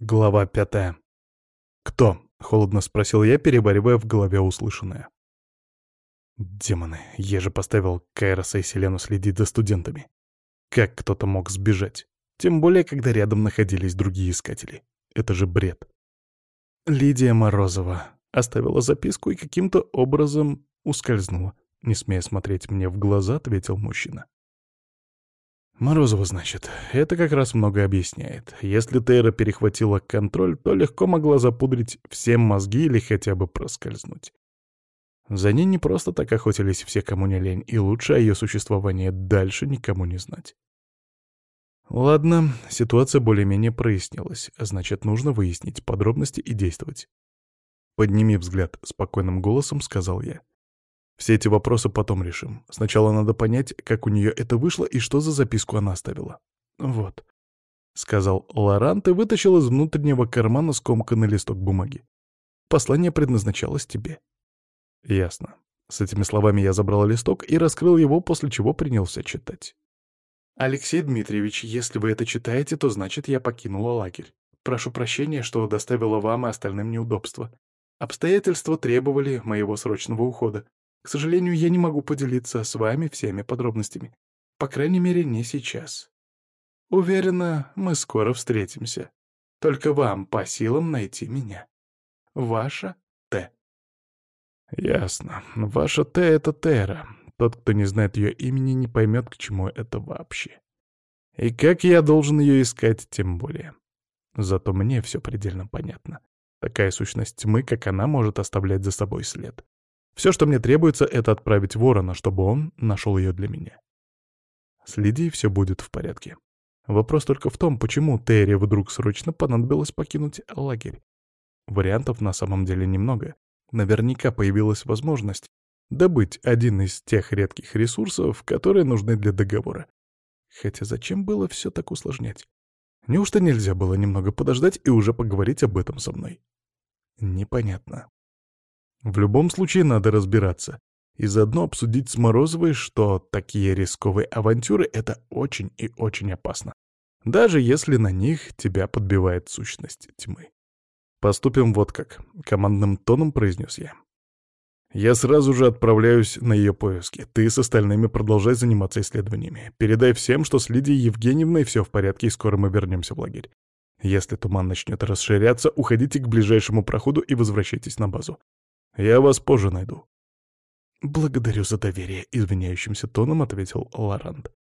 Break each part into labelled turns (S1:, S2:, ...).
S1: Глава пятая. «Кто?» — холодно спросил я, переваривая в голове услышанное. Демоны, я же поставил Кайроса и Селену следить за студентами. Как кто-то мог сбежать? Тем более, когда рядом находились другие искатели. Это же бред. Лидия Морозова оставила записку и каким-то образом ускользнула. Не смея смотреть мне в глаза, ответил мужчина. Морозова, значит. Это как раз много объясняет. Если Тейра перехватила контроль, то легко могла запудрить всем мозги или хотя бы проскользнуть. За ней не просто так охотились все, кому не лень, и лучше о ее существовании дальше никому не знать. Ладно, ситуация более-менее прояснилась, значит, нужно выяснить подробности и действовать. «Подними взгляд», — спокойным голосом сказал я. Все эти вопросы потом решим. Сначала надо понять, как у нее это вышло и что за записку она оставила. Вот. — сказал Лорант и вытащил из внутреннего кармана скомканный листок бумаги. «Послание предназначалось тебе». «Ясно». С этими словами я забрал листок и раскрыл его, после чего принялся читать. «Алексей Дмитриевич, если вы это читаете, то значит, я покинула лагерь. Прошу прощения, что доставила вам и остальным неудобства. Обстоятельства требовали моего срочного ухода. К сожалению, я не могу поделиться с вами всеми подробностями. По крайней мере, не сейчас. Уверена, мы скоро встретимся. Только вам по силам найти меня. Ваша Т. Ясно. Ваша Т — это Тера. Тот, кто не знает ее имени, не поймет, к чему это вообще. И как я должен ее искать, тем более. Зато мне все предельно понятно. Такая сущность тьмы, как она, может оставлять за собой след. Все, что мне требуется, это отправить ворона, чтобы он нашел ее для меня. Следи, все будет в порядке. Вопрос только в том, почему Терри вдруг срочно понадобилось покинуть лагерь. Вариантов на самом деле немного. Наверняка появилась возможность добыть один из тех редких ресурсов, которые нужны для договора. Хотя зачем было все так усложнять? Неужто нельзя было немного подождать и уже поговорить об этом со мной? Непонятно. В любом случае надо разбираться. И заодно обсудить с Морозовой, что такие рисковые авантюры — это очень и очень опасно. Даже если на них тебя подбивает сущность тьмы. «Поступим вот как», — командным тоном произнес я. «Я сразу же отправляюсь на ее поиски. Ты с остальными продолжай заниматься исследованиями. Передай всем, что с Лидией Евгеньевной все в порядке, и скоро мы вернемся в лагерь. Если туман начнет расширяться, уходите к ближайшему проходу и возвращайтесь на базу. Я вас позже найду». «Благодарю за доверие», — извиняющимся тоном ответил Лоранд.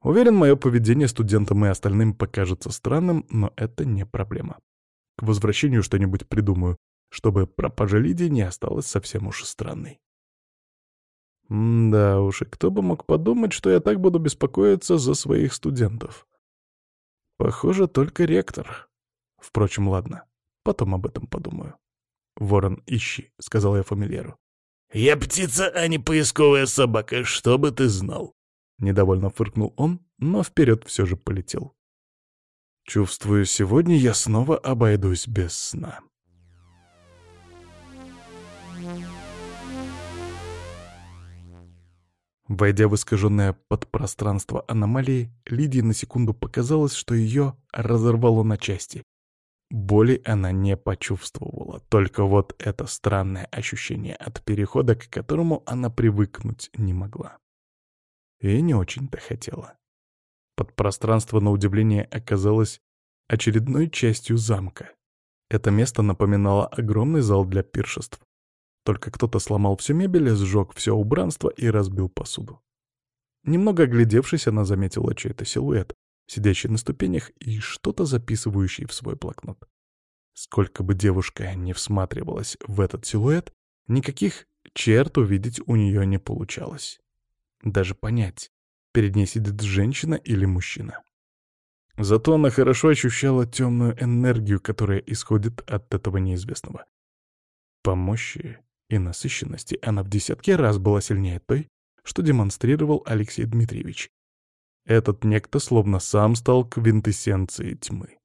S1: Уверен, мое поведение студентам и остальным покажется странным, но это не проблема. К возвращению что-нибудь придумаю, чтобы пропажа Лидии не осталась совсем уж странной. Да уж, и кто бы мог подумать, что я так буду беспокоиться за своих студентов. Похоже, только ректор. Впрочем, ладно, потом об этом подумаю. «Ворон, ищи», — сказал я фамильяру.
S2: «Я птица, а не поисковая собака, что бы ты знал».
S1: Недовольно фыркнул он, но вперед все же полетел. Чувствую, сегодня я снова обойдусь без сна. Войдя в искаженное подпространство аномалии, Лидии на секунду показалось, что ее разорвало на части. Боли она не почувствовала, только вот это странное ощущение от перехода, к которому она привыкнуть не могла. И не очень-то хотела. Подпространство, на удивление, оказалось очередной частью замка. Это место напоминало огромный зал для пиршеств. Только кто-то сломал всю мебель, сжег все убранство и разбил посуду. Немного оглядевшись, она заметила чей-то силуэт, сидящий на ступенях и что-то записывающий в свой блокнот. Сколько бы девушка не всматривалась в этот силуэт, никаких черт увидеть у нее не получалось. Даже понять, перед ней сидит женщина или мужчина. Зато она хорошо ощущала темную энергию, которая исходит от этого неизвестного. По мощи и насыщенности она в десятки раз была сильнее той, что демонстрировал Алексей Дмитриевич, этот некто словно сам стал квинтэссенцией тьмы.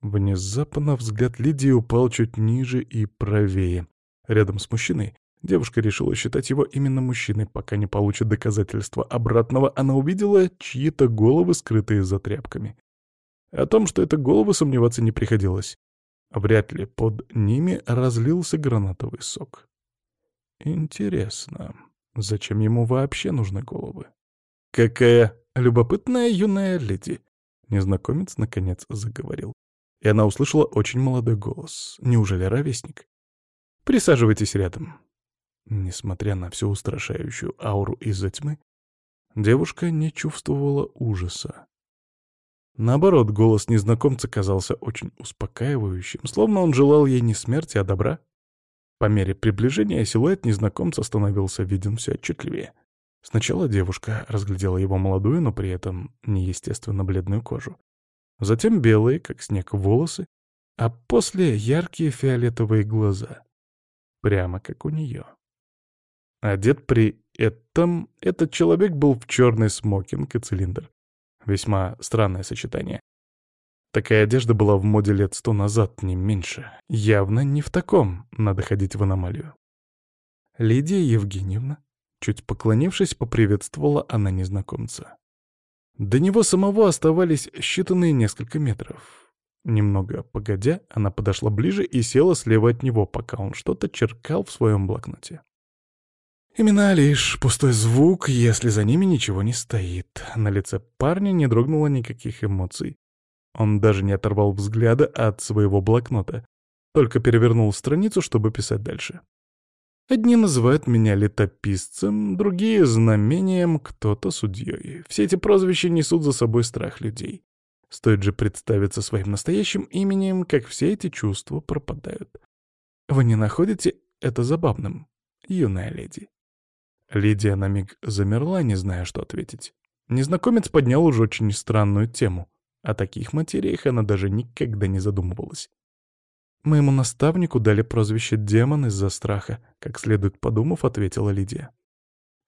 S1: Внезапно взгляд Лидии упал чуть ниже и правее. Рядом с мужчиной девушка решила считать его именно мужчиной, пока не получит доказательства обратного, она увидела чьи-то головы, скрытые за тряпками. О том, что это головы, сомневаться не приходилось. Вряд ли под ними разлился гранатовый сок. Интересно, зачем ему вообще нужны головы? Какая любопытная юная леди! Незнакомец наконец заговорил. И она услышала очень молодой голос. Неужели ровесник? Присаживайтесь рядом. Несмотря на всю устрашающую ауру из-за тьмы, девушка не чувствовала ужаса. Наоборот, голос незнакомца казался очень успокаивающим, словно он желал ей не смерти, а добра. По мере приближения силуэт незнакомца становился виден все отчетливее. Сначала девушка разглядела его молодую, но при этом неестественно бледную кожу. Затем белые, как снег, волосы, а после яркие фиолетовые глаза. Прямо как у нее. Одет при этом этот человек был в черный смокинг и цилиндр. Весьма странное сочетание. Такая одежда была в моде лет сто назад, не меньше. Явно не в таком надо ходить в аномалию. Лидия Евгеньевна, чуть поклонившись, поприветствовала она незнакомца. До него самого оставались считанные несколько метров. Немного погодя, она подошла ближе и села слева от него, пока он что-то черкал в своем блокноте. Имена лишь пустой звук, если за ними ничего не стоит. На лице парня не дрогнуло никаких эмоций. Он даже не оторвал взгляда от своего блокнота, только перевернул страницу, чтобы писать дальше. Одни называют меня летописцем, другие — знамением, кто-то — судьей. Все эти прозвища несут за собой страх людей. Стоит же представиться своим настоящим именем, как все эти чувства пропадают. Вы не находите это забавным, юная леди? Лидия на миг замерла, не зная, что ответить. Незнакомец поднял уже очень странную тему. О таких материях она даже никогда не задумывалась. «Моему наставнику дали прозвище «демон» из-за страха», как следует подумав, ответила Лидия.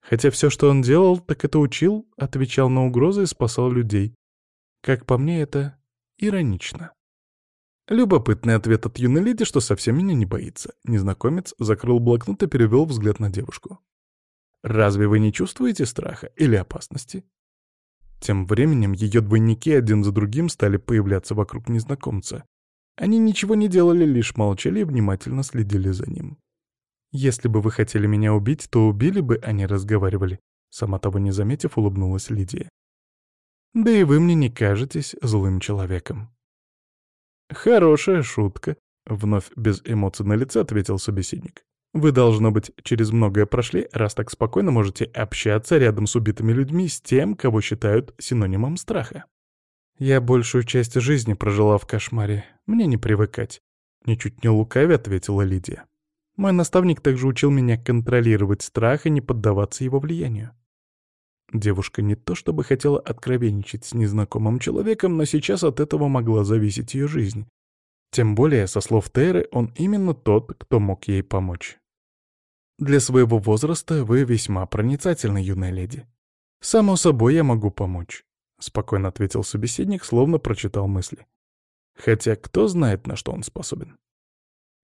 S1: Хотя все, что он делал, так это учил, отвечал на угрозы и спасал людей. Как по мне, это иронично. Любопытный ответ от юной леди, что совсем меня не боится. Незнакомец закрыл блокнот и перевел взгляд на девушку. Разве вы не чувствуете страха или опасности? Тем временем ее двойники один за другим стали появляться вокруг незнакомца. Они ничего не делали, лишь молчали и внимательно следили за ним. «Если бы вы хотели меня убить, то убили бы, а не разговаривали», сама того не заметив, улыбнулась Лидия. «Да и вы мне не кажетесь злым человеком». «Хорошая шутка», — вновь без эмоций на лице ответил собеседник. Вы, должно быть, через многое прошли, раз так спокойно можете общаться рядом с убитыми людьми с тем, кого считают синонимом страха. Я большую часть жизни прожила в кошмаре. Мне не привыкать. Ничуть не лукаве ответила Лидия. Мой наставник также учил меня контролировать страх и не поддаваться его влиянию. Девушка не то чтобы хотела откровенничать с незнакомым человеком, но сейчас от этого могла зависеть ее жизнь. Тем более, со слов Теры, он именно тот, кто мог ей помочь. «Для своего возраста вы весьма проницательны, юная леди. Само собой, я могу помочь», — спокойно ответил собеседник, словно прочитал мысли. Хотя кто знает, на что он способен.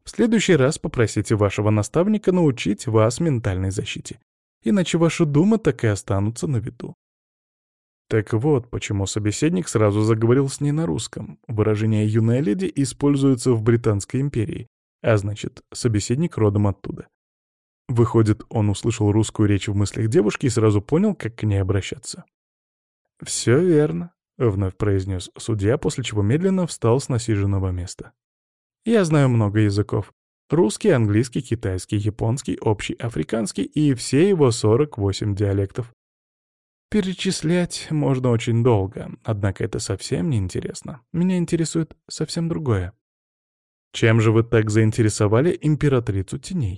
S1: В следующий раз попросите вашего наставника научить вас ментальной защите, иначе ваши думы так и останутся на виду. Так вот, почему собеседник сразу заговорил с ней на русском. Выражение «юная леди» используется в Британской империи, а значит, собеседник родом оттуда. Выходит, он услышал русскую речь в мыслях девушки и сразу понял, как к ней обращаться. «Все верно», — вновь произнес судья, после чего медленно встал с насиженного места. «Я знаю много языков. Русский, английский, китайский, японский, общий, африканский и все его 48 диалектов. Перечислять можно очень долго, однако это совсем не интересно. Меня интересует совсем другое. Чем же вы так заинтересовали императрицу теней?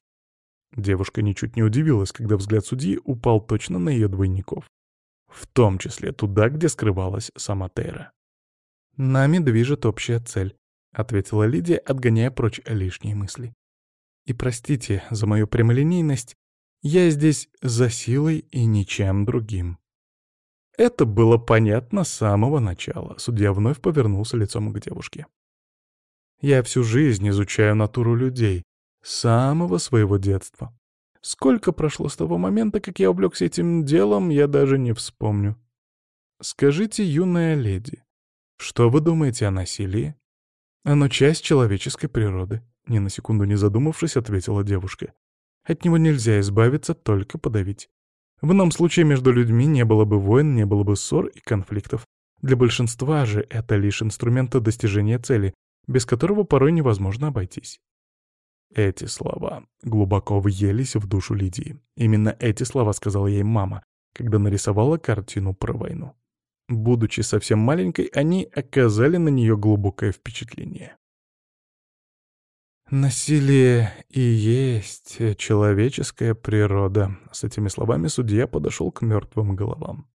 S1: Девушка ничуть не удивилась, когда взгляд судьи упал точно на ее двойников. В том числе туда, где скрывалась сама Тейра. «Нами движет общая цель», — ответила Лидия, отгоняя прочь лишние мысли. «И простите за мою прямолинейность, я здесь за силой и ничем другим». Это было понятно с самого начала. Судья вновь повернулся лицом к девушке. «Я всю жизнь изучаю натуру людей, с самого своего детства. Сколько прошло с того момента, как я увлекся этим делом, я даже не вспомню. Скажите, юная леди, Что вы думаете о насилии? Оно часть человеческой природы, ни на секунду не задумавшись, ответила девушка. От него нельзя избавиться, только подавить. В ином случае между людьми не было бы войн, не было бы ссор и конфликтов. Для большинства же это лишь инструмент достижения цели, без которого порой невозможно обойтись. Эти слова глубоко въелись в душу Лидии. Именно эти слова сказала ей мама, когда нарисовала картину про войну. Будучи совсем маленькой, они оказали на нее глубокое впечатление. «Насилие и есть человеческая природа», — с этими словами судья подошел к мертвым головам.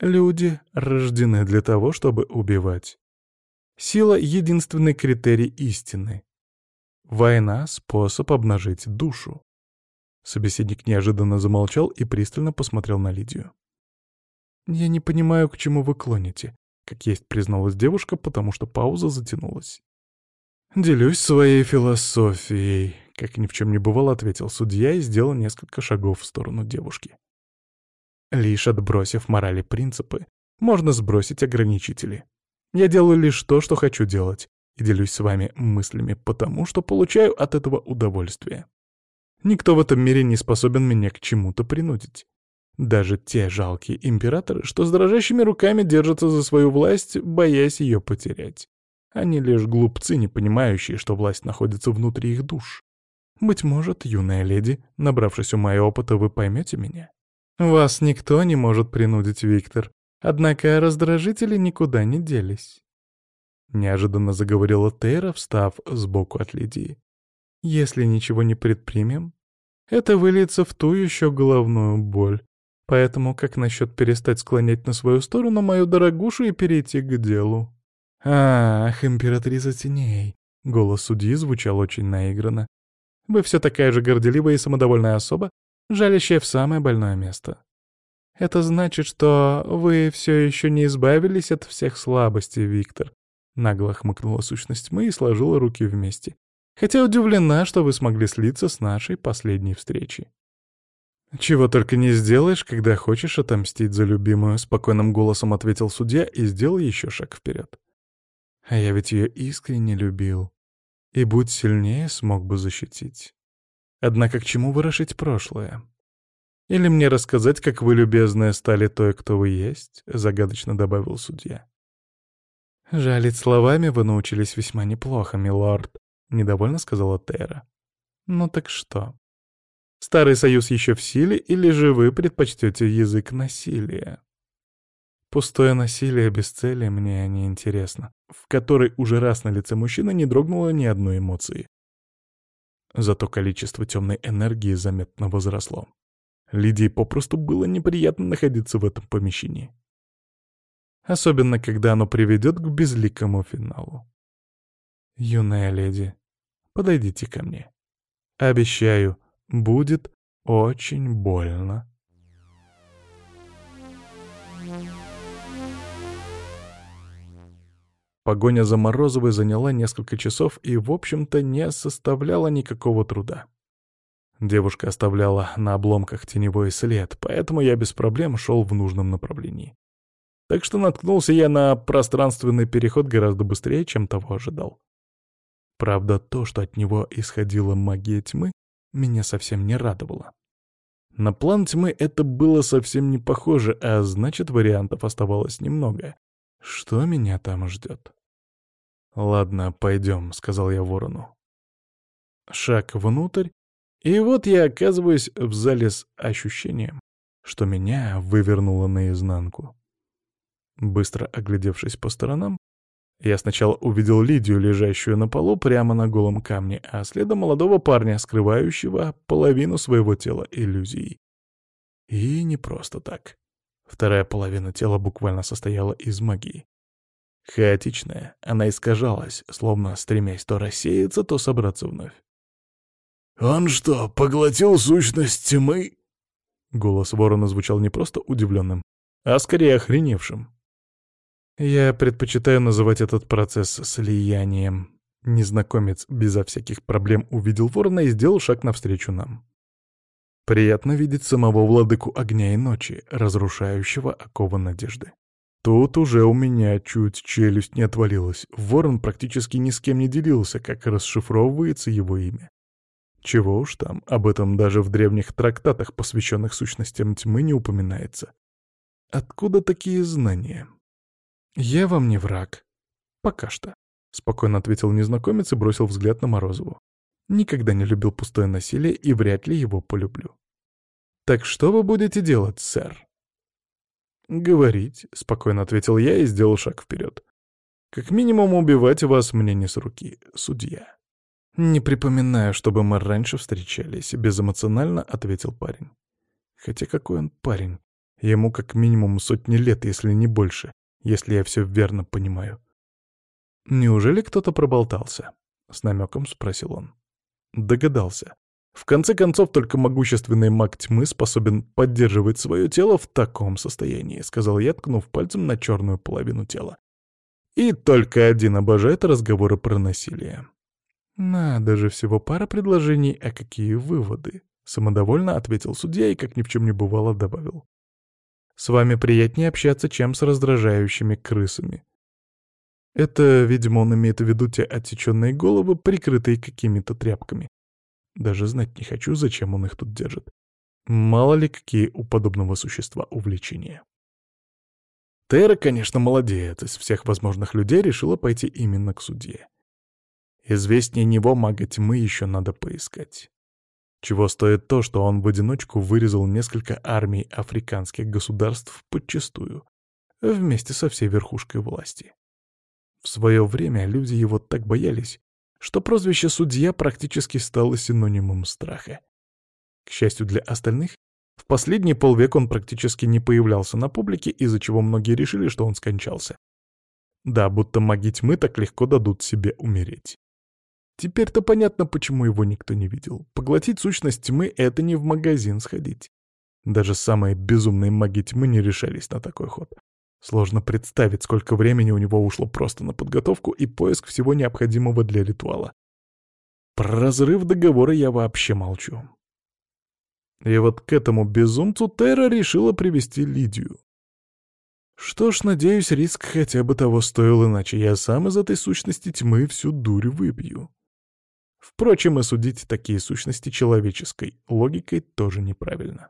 S1: «Люди рождены для того, чтобы убивать. Сила — единственный критерий истины. Война — способ обнажить душу». Собеседник неожиданно замолчал и пристально посмотрел на Лидию. «Я не понимаю, к чему вы клоните», — как есть призналась девушка, потому что пауза затянулась. «Делюсь своей философией», — как ни в чем не бывало, ответил судья и сделал несколько шагов в сторону девушки. Лишь отбросив морали принципы, можно сбросить ограничители. Я делаю лишь то, что хочу делать, и делюсь с вами мыслями потому, что получаю от этого удовольствие. Никто в этом мире не способен меня к чему-то принудить. Даже те жалкие императоры, что с дрожащими руками держатся за свою власть, боясь ее потерять. Они лишь глупцы, не понимающие, что власть находится внутри их душ. Быть может, юная леди, набравшись ума и опыта, вы поймете меня. Вас никто не может принудить, Виктор. Однако раздражители никуда не делись. Неожиданно заговорила Тейра, встав сбоку от Лидии. Если ничего не предпримем, это выльется в ту еще головную боль. Поэтому как насчет перестать склонять на свою сторону мою дорогушу и перейти к делу? «Ах, императрица теней!» — голос судьи звучал очень наигранно. «Вы все такая же горделивая и самодовольная особа, жалящая в самое больное место. Это значит, что вы все еще не избавились от всех слабостей, Виктор». Нагло хмыкнула сущность тьмы и сложила руки вместе. «Хотя удивлена, что вы смогли слиться с нашей последней встречи». «Чего только не сделаешь, когда хочешь отомстить за любимую», — спокойным голосом ответил судья и сделал еще шаг вперед. А я ведь ее искренне любил. И будь сильнее, смог бы защитить. Однако к чему ворошить прошлое? Или мне рассказать, как вы, любезная, стали той, кто вы есть? Загадочно добавил судья. Жалить словами вы научились весьма неплохо, милорд, недовольно сказала Тера. Ну так что? Старый союз еще в силе, или же вы предпочтете язык насилия? Пустое насилие без цели мне не интересно, в которой уже раз на лице мужчины не дрогнуло ни одной эмоции. Зато количество темной энергии заметно возросло. Лидии попросту было неприятно находиться в этом помещении. Особенно, когда оно приведет к безликому финалу. Юная леди, подойдите ко мне. Обещаю, будет очень больно. Погоня за Морозовой заняла несколько часов и, в общем-то, не составляла никакого труда. Девушка оставляла на обломках теневой след, поэтому я без проблем шел в нужном направлении. Так что наткнулся я на пространственный переход гораздо быстрее, чем того ожидал. Правда, то, что от него исходила магия тьмы, меня совсем не радовало. На план тьмы это было совсем не похоже, а значит, вариантов оставалось немного. Что меня там ждет? «Ладно, пойдем», — сказал я ворону. Шаг внутрь, и вот я оказываюсь в зале с ощущением, что меня вывернуло наизнанку. Быстро оглядевшись по сторонам, я сначала увидел Лидию, лежащую на полу прямо на голом камне, а следом молодого парня, скрывающего половину своего тела иллюзией. И не просто так. Вторая половина тела буквально состояла из магии. Хаотичная, она искажалась, словно стремясь то рассеяться, то собраться вновь.
S2: «Он что, поглотил сущность тьмы?»
S1: Голос ворона звучал не просто удивленным, а скорее охреневшим. Я предпочитаю называть этот процесс слиянием. Незнакомец безо всяких проблем увидел ворона и сделал шаг навстречу нам. Приятно видеть самого владыку огня и ночи, разрушающего оковы надежды. Тут уже у меня чуть челюсть не отвалилась. Ворон практически ни с кем не делился, как расшифровывается его имя. Чего уж там, об этом даже в древних трактатах, посвященных сущностям тьмы, не упоминается. Откуда такие знания? «Я вам не враг. Пока что», — спокойно ответил незнакомец и бросил взгляд на Морозову. «Никогда не любил пустое насилие и вряд ли его полюблю». «Так что вы будете делать, сэр?» «Говорить», — спокойно ответил я и сделал шаг вперед. «Как минимум убивать вас мне не с руки, судья». «Не припоминаю, чтобы мы раньше встречались», — безэмоционально ответил парень. «Хотя какой он парень? Ему как минимум сотни лет, если не больше, если я все верно понимаю». «Неужели кто-то проболтался?» — с намеком спросил он. Догадался. В конце концов, только могущественный маг тьмы способен поддерживать свое тело в таком состоянии, сказал я, ткнув пальцем на черную половину тела. И только один обожает разговоры про насилие. Надо же, всего пара предложений, а какие выводы? Самодовольно ответил судья и, как ни в чем не бывало, добавил. С вами приятнее общаться, чем с раздражающими крысами. Это, видимо, он имеет в виду те отсеченные головы, прикрытые какими-то тряпками. Даже знать не хочу, зачем он их тут держит. Мало ли, какие у подобного существа увлечения. Тера, конечно, молодец, из всех возможных людей решила пойти именно к судье. Известнее него мага тьмы еще надо поискать. Чего стоит то, что он в одиночку вырезал несколько армий африканских государств подчистую, вместе со всей верхушкой власти. В свое время люди его так боялись, что прозвище «судья» практически стало синонимом страха. К счастью для остальных, в последний полвека он практически не появлялся на публике, из-за чего многие решили, что он скончался. Да, будто маги тьмы так легко дадут себе умереть. Теперь-то понятно, почему его никто не видел. Поглотить сущность тьмы — это не в магазин сходить. Даже самые безумные маги тьмы не решались на такой ход. Сложно представить, сколько времени у него ушло просто на подготовку и поиск всего необходимого для ритуала. Про разрыв договора я вообще молчу. И вот к этому безумцу Терра решила привести Лидию. Что ж, надеюсь, риск хотя бы того стоил, иначе я сам из этой сущности тьмы всю дурь выпью. Впрочем, и судить такие сущности человеческой логикой тоже неправильно.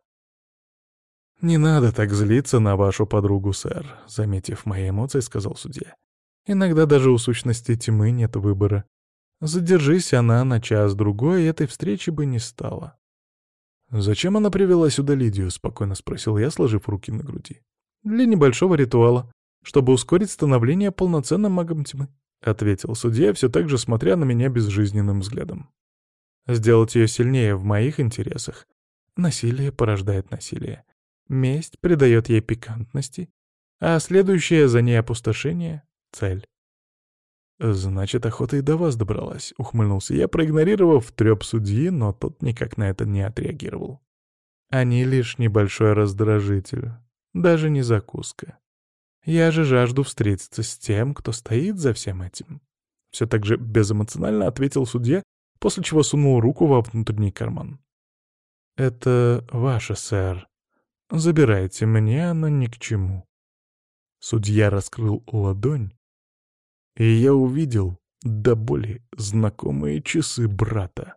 S1: «Не надо так злиться на вашу подругу, сэр», — заметив мои эмоции, сказал судья. «Иногда даже у сущности тьмы нет выбора. Задержись она на час-другой, этой встречи бы не стало». «Зачем она привела сюда Лидию?» — спокойно спросил я, сложив руки на груди. «Для небольшого ритуала, чтобы ускорить становление полноценным магом тьмы», — ответил судья, все так же смотря на меня безжизненным взглядом. «Сделать ее сильнее в моих интересах. Насилие порождает насилие. Месть придает ей пикантности, а следующее за ней опустошение — цель. «Значит, охота и до вас добралась», — ухмыльнулся я, проигнорировав трёп судьи, но тот никак на это не отреагировал. «Они лишь небольшой раздражитель, даже не закуска. Я же жажду встретиться с тем, кто стоит за всем этим». Все так же безэмоционально ответил судья, после чего сунул руку во внутренний карман. «Это ваше, сэр», Забирайте, мне оно ни к чему. Судья раскрыл ладонь, и я увидел до боли знакомые часы брата.